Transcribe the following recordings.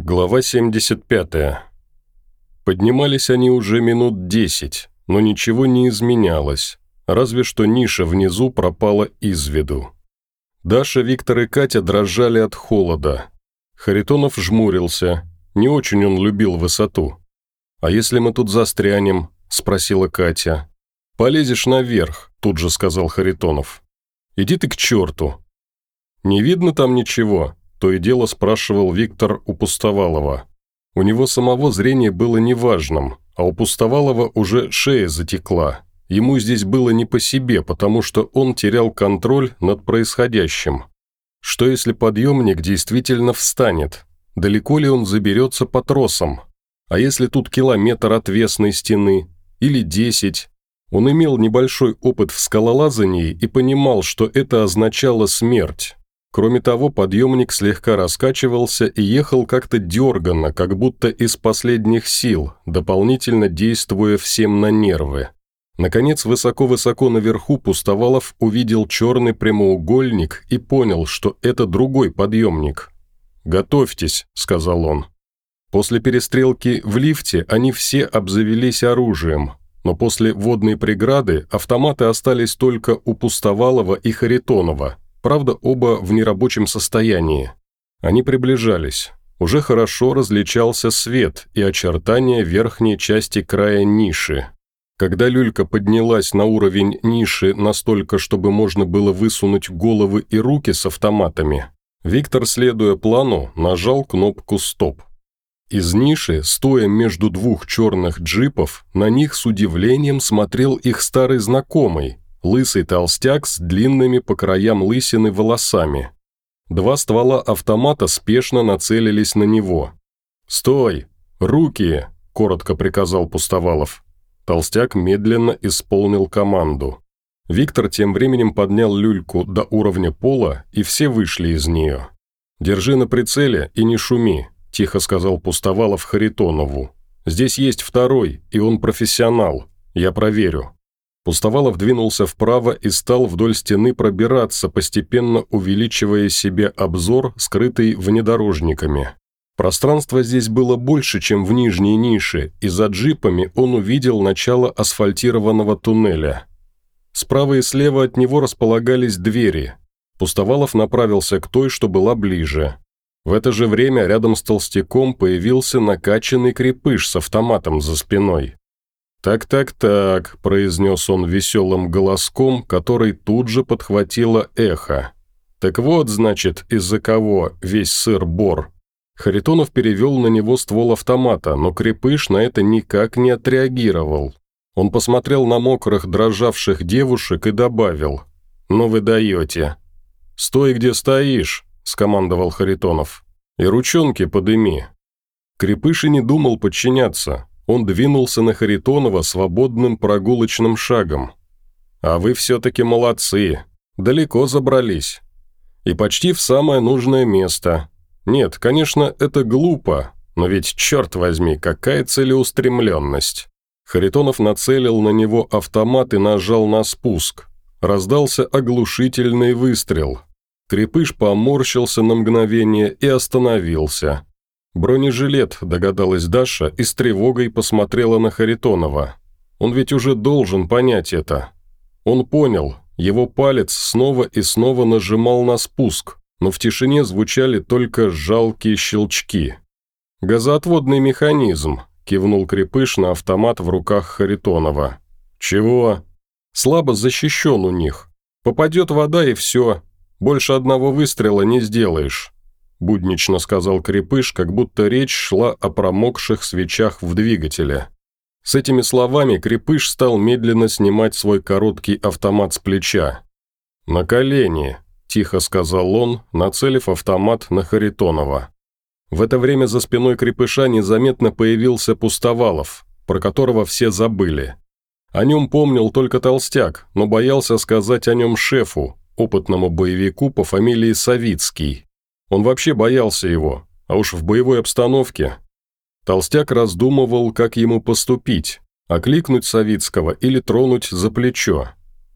Глава 75. Поднимались они уже минут десять, но ничего не изменялось, разве что ниша внизу пропала из виду. Даша, Виктор и Катя дрожали от холода. Харитонов жмурился, не очень он любил высоту. «А если мы тут застрянем?» – спросила Катя. «Полезешь наверх», – тут же сказал Харитонов. «Иди ты к черту». «Не видно там ничего?» То и дело спрашивал Виктор у Пустовалова. У него самого зрение было неважным, а у Пустовалова уже шея затекла. Ему здесь было не по себе, потому что он терял контроль над происходящим. Что если подъемник действительно встанет? Далеко ли он заберется по тросам? А если тут километр отвесной стены? Или десять? Он имел небольшой опыт в скалолазании и понимал, что это означало смерть. Кроме того, подъемник слегка раскачивался и ехал как-то дерганно, как будто из последних сил, дополнительно действуя всем на нервы. Наконец, высоко-высоко наверху Пустовалов увидел черный прямоугольник и понял, что это другой подъемник. «Готовьтесь», – сказал он. После перестрелки в лифте они все обзавелись оружием, но после водной преграды автоматы остались только у Пустовалова и Харитонова – правда, оба в нерабочем состоянии. Они приближались. Уже хорошо различался свет и очертания верхней части края ниши. Когда люлька поднялась на уровень ниши настолько, чтобы можно было высунуть головы и руки с автоматами, Виктор, следуя плану, нажал кнопку «Стоп». Из ниши, стоя между двух черных джипов, на них с удивлением смотрел их старый знакомый, лысый толстяк с длинными по краям лысины волосами. Два ствола автомата спешно нацелились на него. «Стой! Руки!» – коротко приказал Пустовалов. Толстяк медленно исполнил команду. Виктор тем временем поднял люльку до уровня пола, и все вышли из нее. «Держи на прицеле и не шуми», – тихо сказал Пустовалов Харитонову. «Здесь есть второй, и он профессионал. Я проверю». Пустовалов двинулся вправо и стал вдоль стены пробираться, постепенно увеличивая себе обзор, скрытый внедорожниками. Пространство здесь было больше, чем в нижней нише, и за джипами он увидел начало асфальтированного туннеля. Справа и слева от него располагались двери. Пустовалов направился к той, что была ближе. В это же время рядом с толстяком появился накачанный крепыш с автоматом за спиной. «Так-так-так», – произнес он веселым голоском, который тут же подхватило эхо. «Так вот, значит, из-за кого весь сыр-бор». Харитонов перевел на него ствол автомата, но Крепыш на это никак не отреагировал. Он посмотрел на мокрых, дрожавших девушек и добавил. «Ну вы даете». «Стой, где стоишь», – скомандовал Харитонов. «И ручонки подыми». Крепыш и не думал подчиняться. Он двинулся на Харитонова свободным прогулочным шагом. «А вы все-таки молодцы. Далеко забрались. И почти в самое нужное место. Нет, конечно, это глупо, но ведь, черт возьми, какая целеустремленность». Харитонов нацелил на него автомат и нажал на спуск. Раздался оглушительный выстрел. Крепыш поморщился на мгновение и остановился. «Бронежилет», – догадалась Даша и с тревогой посмотрела на Харитонова. «Он ведь уже должен понять это». Он понял, его палец снова и снова нажимал на спуск, но в тишине звучали только жалкие щелчки. «Газоотводный механизм», – кивнул Крепыш на автомат в руках Харитонова. «Чего?» «Слабо защищен у них. Попадет вода и все. Больше одного выстрела не сделаешь». – буднично сказал Крепыш, как будто речь шла о промокших свечах в двигателе. С этими словами Крепыш стал медленно снимать свой короткий автомат с плеча. «На колени», – тихо сказал он, нацелив автомат на Харитонова. В это время за спиной Крепыша незаметно появился Пустовалов, про которого все забыли. О нем помнил только Толстяк, но боялся сказать о нем шефу, опытному боевику по фамилии Савицкий, он вообще боялся его, а уж в боевой обстановке. Толстяк раздумывал, как ему поступить, окликнуть Савицкого или тронуть за плечо.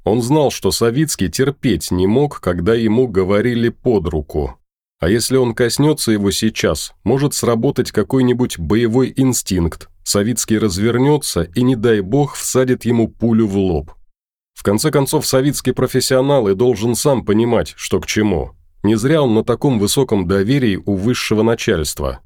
Он знал, что Савицкий терпеть не мог, когда ему говорили под руку. А если он коснется его сейчас, может сработать какой-нибудь боевой инстинкт, Савицкий развернется и, не дай бог, всадит ему пулю в лоб. В конце концов, Савицкий профессионал и должен сам понимать, что к чему. Не зря он на таком высоком доверии у высшего начальства.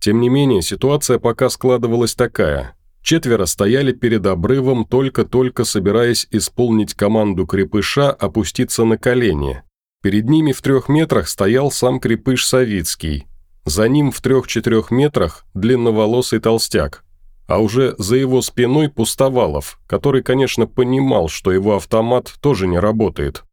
Тем не менее, ситуация пока складывалась такая. Четверо стояли перед обрывом, только-только собираясь исполнить команду крепыша опуститься на колени. Перед ними в трех метрах стоял сам крепыш Савицкий. За ним в трех-четырех метрах длинноволосый толстяк. А уже за его спиной Пустовалов, который, конечно, понимал, что его автомат тоже не работает.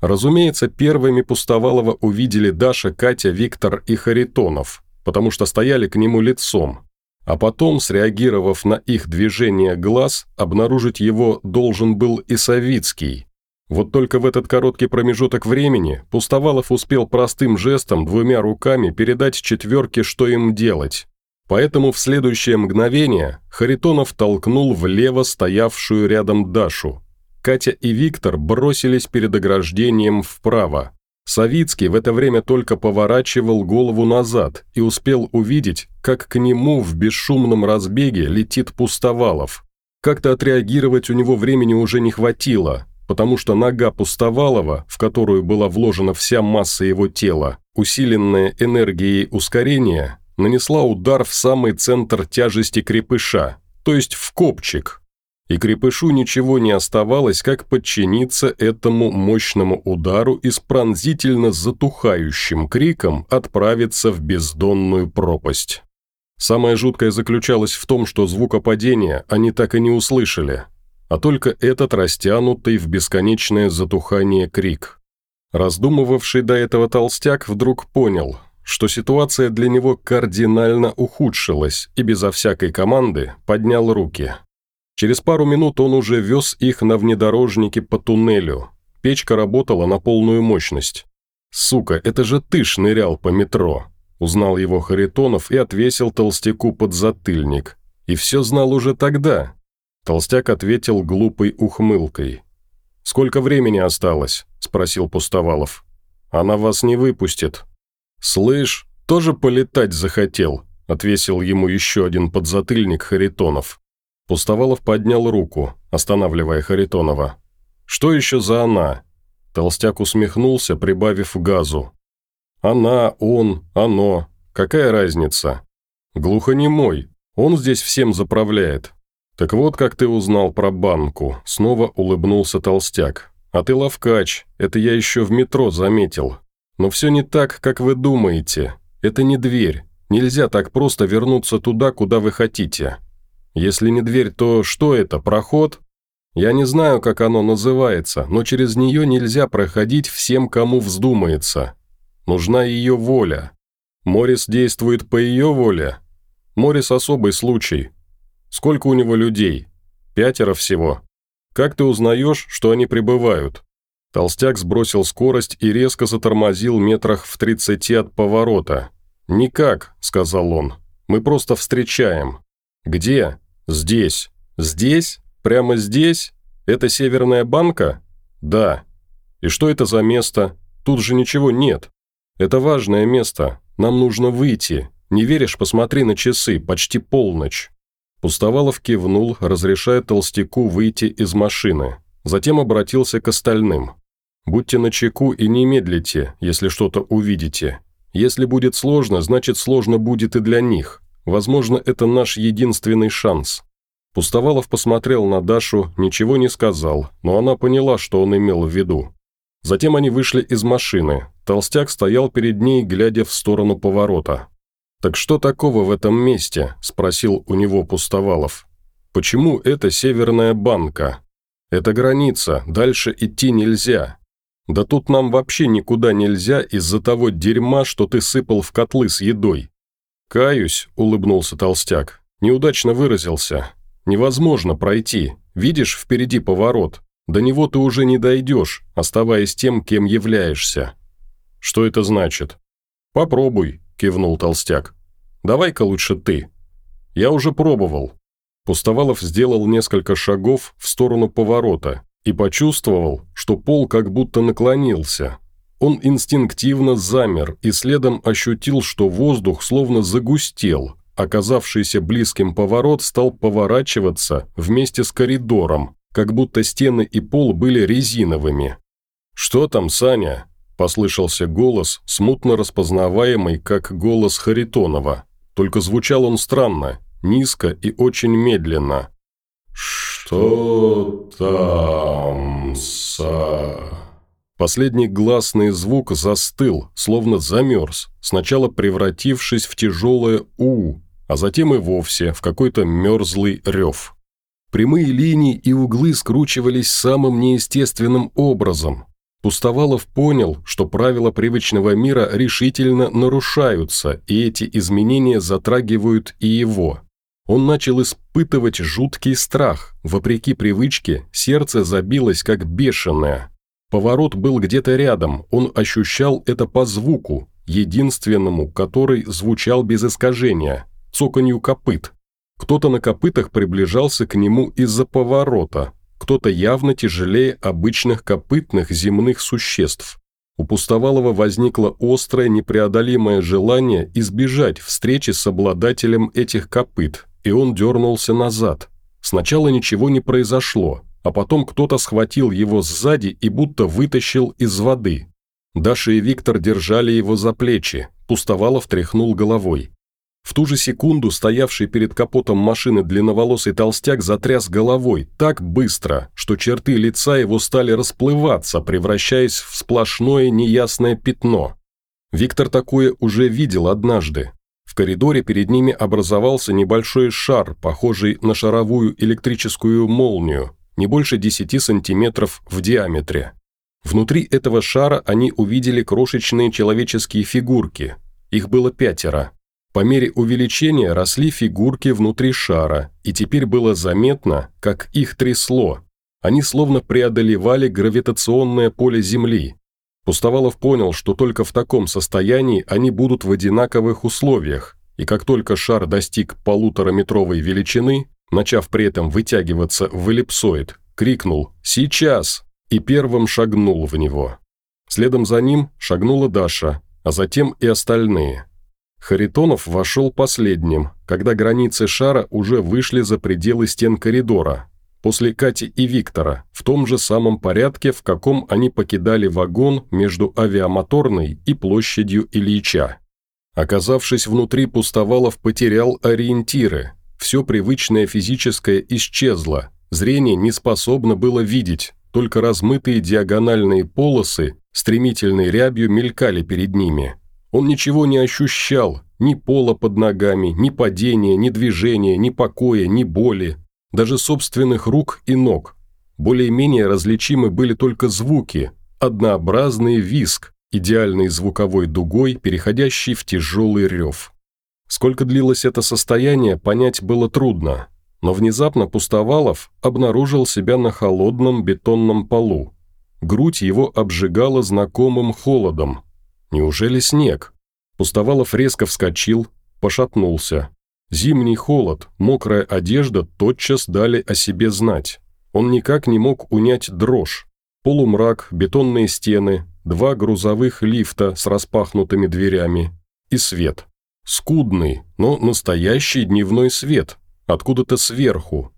Разумеется, первыми Пустовалова увидели Даша, Катя, Виктор и Харитонов, потому что стояли к нему лицом. А потом, среагировав на их движение глаз, обнаружить его должен был и Савицкий. Вот только в этот короткий промежуток времени Пустовалов успел простым жестом двумя руками передать четверке, что им делать. Поэтому в следующее мгновение Харитонов толкнул влево стоявшую рядом Дашу. Катя и Виктор бросились перед ограждением вправо. Савицкий в это время только поворачивал голову назад и успел увидеть, как к нему в бесшумном разбеге летит Пустовалов. Как-то отреагировать у него времени уже не хватило, потому что нога Пустовалова, в которую была вложена вся масса его тела, усиленная энергией ускорения, нанесла удар в самый центр тяжести крепыша, то есть в копчик. И крепышу ничего не оставалось, как подчиниться этому мощному удару и с пронзительно затухающим криком отправиться в бездонную пропасть. Самое жуткое заключалось в том, что звука падения они так и не услышали – а только этот растянутый в бесконечное затухание крик. Раздумывавший до этого толстяк вдруг понял, что ситуация для него кардинально ухудшилась и безо всякой команды поднял руки. Через пару минут он уже вез их на внедорожнике по туннелю. Печка работала на полную мощность. «Сука, это же ты шнырял по метро!» Узнал его Харитонов и отвесил толстяку под затыльник. И все знал уже тогда, Толстяк ответил глупой ухмылкой. «Сколько времени осталось?» – спросил Пустовалов. «Она вас не выпустит». «Слышь, тоже полетать захотел», – отвесил ему еще один подзатыльник Харитонов. Пустовалов поднял руку, останавливая Харитонова. «Что еще за она?» Толстяк усмехнулся, прибавив газу. «Она, он, оно. Какая разница?» «Глухонемой. Он здесь всем заправляет. «Так вот, как ты узнал про банку», – снова улыбнулся толстяк. «А ты ловкач, это я еще в метро заметил. Но все не так, как вы думаете. Это не дверь. Нельзя так просто вернуться туда, куда вы хотите. Если не дверь, то что это, проход? Я не знаю, как оно называется, но через нее нельзя проходить всем, кому вздумается. Нужна ее воля. Морис действует по ее воле. Морис особый случай, Сколько у него людей? Пятеро всего. Как ты узнаешь, что они прибывают?» Толстяк сбросил скорость и резко затормозил метрах в тридцати от поворота. «Никак», — сказал он. «Мы просто встречаем». «Где?» «Здесь». «Здесь? Прямо здесь? Это Северная банка?» «Да». «И что это за место? Тут же ничего нет. Это важное место. Нам нужно выйти. Не веришь, посмотри на часы, почти полночь». Пустовалов кивнул, разрешая толстяку выйти из машины. Затем обратился к остальным. «Будьте начеку и не медлите, если что-то увидите. Если будет сложно, значит сложно будет и для них. Возможно, это наш единственный шанс». Пустовалов посмотрел на Дашу, ничего не сказал, но она поняла, что он имел в виду. Затем они вышли из машины. Толстяк стоял перед ней, глядя в сторону поворота. «Так что такого в этом месте?» – спросил у него Пустовалов. «Почему это Северная банка? Это граница, дальше идти нельзя. Да тут нам вообще никуда нельзя из-за того дерьма, что ты сыпал в котлы с едой». «Каюсь», – улыбнулся толстяк. «Неудачно выразился. Невозможно пройти. Видишь, впереди поворот. До него ты уже не дойдешь, оставаясь тем, кем являешься». «Что это значит?» «Попробуй», – кивнул толстяк. «Давай-ка лучше ты». «Я уже пробовал». Пустовалов сделал несколько шагов в сторону поворота и почувствовал, что пол как будто наклонился. Он инстинктивно замер и следом ощутил, что воздух словно загустел. Оказавшийся близким поворот стал поворачиваться вместе с коридором, как будто стены и пол были резиновыми. «Что там, Саня?» – послышался голос, смутно распознаваемый как голос Харитонова. Только звучал он странно, низко и очень медленно. «Что там, Са...» Последний гласный звук застыл, словно замерз, сначала превратившись в тяжелое «у», а затем и вовсе в какой-то мерзлый рев. Прямые линии и углы скручивались самым неестественным образом. Пустовалов понял, что правила привычного мира решительно нарушаются, и эти изменения затрагивают и его. Он начал испытывать жуткий страх. Вопреки привычке, сердце забилось как бешеное – Поворот был где-то рядом, он ощущал это по звуку, единственному, который звучал без искажения, цоканью копыт. Кто-то на копытах приближался к нему из-за поворота, кто-то явно тяжелее обычных копытных земных существ. У Пустовалова возникло острое непреодолимое желание избежать встречи с обладателем этих копыт, и он дернулся назад. Сначала ничего не произошло, а потом кто-то схватил его сзади и будто вытащил из воды. Даша и Виктор держали его за плечи, Пустовалов тряхнул головой. В ту же секунду стоявший перед капотом машины длинноволосый толстяк затряс головой так быстро, что черты лица его стали расплываться, превращаясь в сплошное неясное пятно. Виктор такое уже видел однажды. В коридоре перед ними образовался небольшой шар, похожий на шаровую электрическую молнию, не больше 10 сантиметров в диаметре. Внутри этого шара они увидели крошечные человеческие фигурки. Их было пятеро. По мере увеличения росли фигурки внутри шара, и теперь было заметно, как их трясло. Они словно преодолевали гравитационное поле Земли. Пустовалов понял, что только в таком состоянии они будут в одинаковых условиях, и как только шар достиг полутораметровой величины, начав при этом вытягиваться в эллипсоид, крикнул «Сейчас!» и первым шагнул в него. Следом за ним шагнула Даша, а затем и остальные. Харитонов вошел последним, когда границы шара уже вышли за пределы стен коридора, после Кати и Виктора, в том же самом порядке, в каком они покидали вагон между авиамоторной и площадью Ильича. Оказавшись внутри, Пустовалов потерял ориентиры, все привычное физическое исчезло, зрение не способно было видеть, только размытые диагональные полосы стремительной рябью мелькали перед ними. Он ничего не ощущал, ни пола под ногами, ни падения, ни движения, ни покоя, ни боли, даже собственных рук и ног. Более-менее различимы были только звуки, однообразный виск, идеальной звуковой дугой, переходящий в тяжелый рев. Сколько длилось это состояние, понять было трудно, но внезапно Пустовалов обнаружил себя на холодном бетонном полу. Грудь его обжигала знакомым холодом. Неужели снег? Пустовалов резко вскочил, пошатнулся. Зимний холод, мокрая одежда тотчас дали о себе знать. Он никак не мог унять дрожь. Полумрак, бетонные стены, два грузовых лифта с распахнутыми дверями и свет. Скудный, но настоящий дневной свет, откуда-то сверху.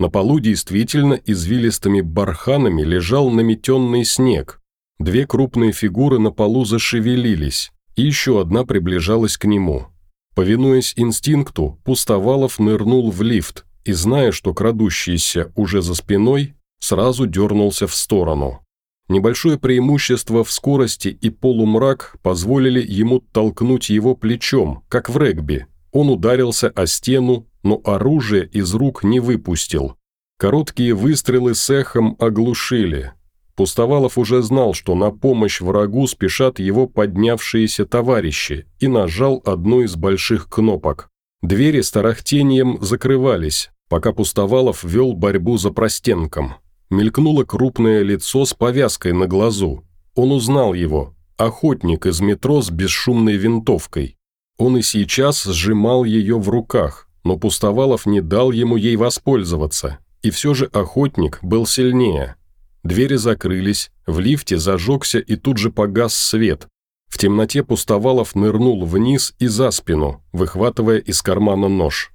На полу действительно извилистыми барханами лежал наметенный снег. Две крупные фигуры на полу зашевелились, и еще одна приближалась к нему. Повинуясь инстинкту, Пустовалов нырнул в лифт и, зная, что крадущийся уже за спиной, сразу дернулся в сторону. Небольшое преимущество в скорости и полумрак позволили ему толкнуть его плечом, как в регби. Он ударился о стену, но оружие из рук не выпустил. Короткие выстрелы с эхом оглушили. Пустовалов уже знал, что на помощь врагу спешат его поднявшиеся товарищи, и нажал одну из больших кнопок. Двери с тарахтением закрывались, пока Пустовалов вел борьбу за простенком. Мелькнуло крупное лицо с повязкой на глазу. Он узнал его. Охотник из метро с бесшумной винтовкой. Он и сейчас сжимал ее в руках, но Пустовалов не дал ему ей воспользоваться. И все же охотник был сильнее. Двери закрылись, в лифте зажегся и тут же погас свет. В темноте Пустовалов нырнул вниз и за спину, выхватывая из кармана нож.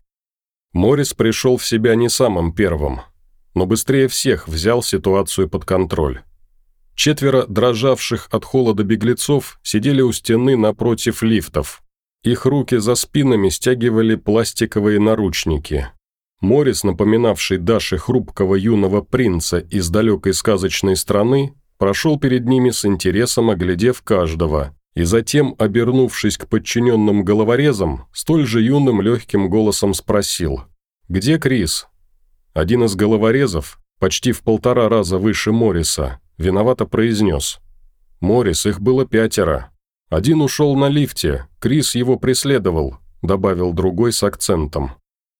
Морис пришел в себя не самым первым, но быстрее всех взял ситуацию под контроль. Четверо дрожавших от холода беглецов сидели у стены напротив лифтов. Их руки за спинами стягивали пластиковые наручники. Морис, напоминавший Даше хрупкого юного принца из далекой сказочной страны, прошел перед ними с интересом, оглядев каждого, и затем, обернувшись к подчиненным головорезам, столь же юным легким голосом спросил «Где Крис?» Один из головорезов, почти в полтора раза выше Морриса, виновато произнес «Моррис, их было пятеро. Один ушел на лифте, Крис его преследовал», добавил другой с акцентом.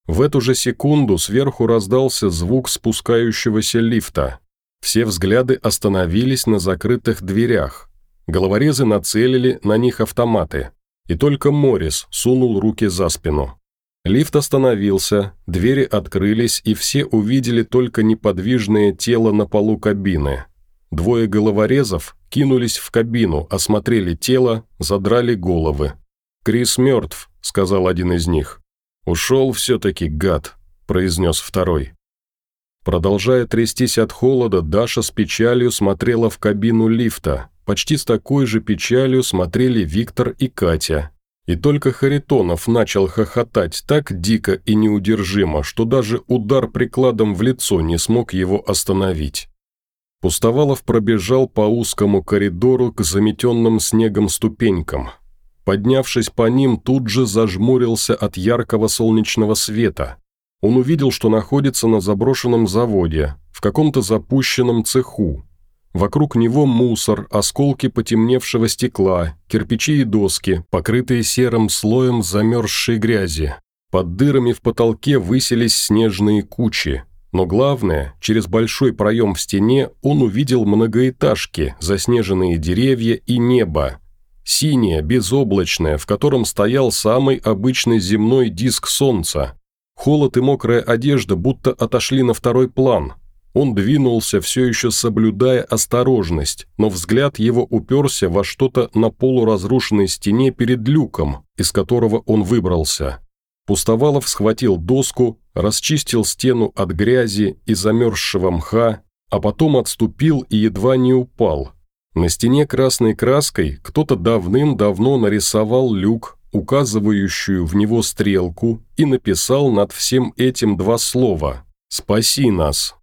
В эту же секунду сверху раздался звук спускающегося лифта. Все взгляды остановились на закрытых дверях. Головорезы нацелили на них автоматы. И только Моррис сунул руки за спину. Лифт остановился, двери открылись, и все увидели только неподвижное тело на полу кабины. Двое головорезов кинулись в кабину, осмотрели тело, задрали головы. «Крис мертв», — сказал один из них. «Ушел все-таки, гад», – произнес второй. Продолжая трястись от холода, Даша с печалью смотрела в кабину лифта. Почти с такой же печалью смотрели Виктор и Катя. И только Харитонов начал хохотать так дико и неудержимо, что даже удар прикладом в лицо не смог его остановить. Пустовалов пробежал по узкому коридору к заметенным снегом ступенькам – Поднявшись по ним, тут же зажмурился от яркого солнечного света. Он увидел, что находится на заброшенном заводе, в каком-то запущенном цеху. Вокруг него мусор, осколки потемневшего стекла, кирпичи и доски, покрытые серым слоем замерзшей грязи. Под дырами в потолке высились снежные кучи. Но главное, через большой проем в стене он увидел многоэтажки, заснеженные деревья и небо, Синее, безоблачное, в котором стоял самый обычный земной диск солнца. Холод и мокрая одежда будто отошли на второй план. Он двинулся, все еще соблюдая осторожность, но взгляд его уперся во что-то на полуразрушенной стене перед люком, из которого он выбрался. Пустовалов схватил доску, расчистил стену от грязи и замерзшего мха, а потом отступил и едва не упал – на стене красной краской кто-то давным-давно нарисовал люк, указывающую в него стрелку, и написал над всем этим два слова «Спаси нас».